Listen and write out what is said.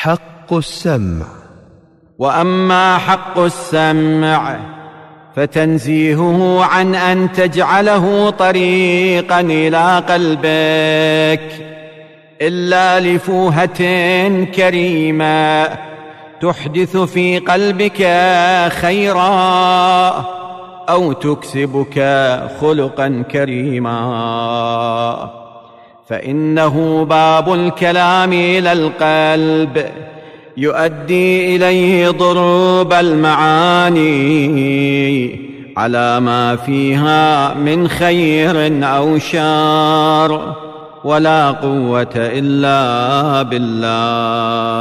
حق السمع. وأما حق السمع فتنزيهه عن أن تجعله طريقا إلى قلبك إلا لفوهة كريمة تحدث في قلبك خيرا أو تكسبك خلقا كريما. فإنه باب الكلام إلى القلب يؤدي إليه ضروب المعاني على ما فيها من خير أو شر ولا قوة إلا بالله.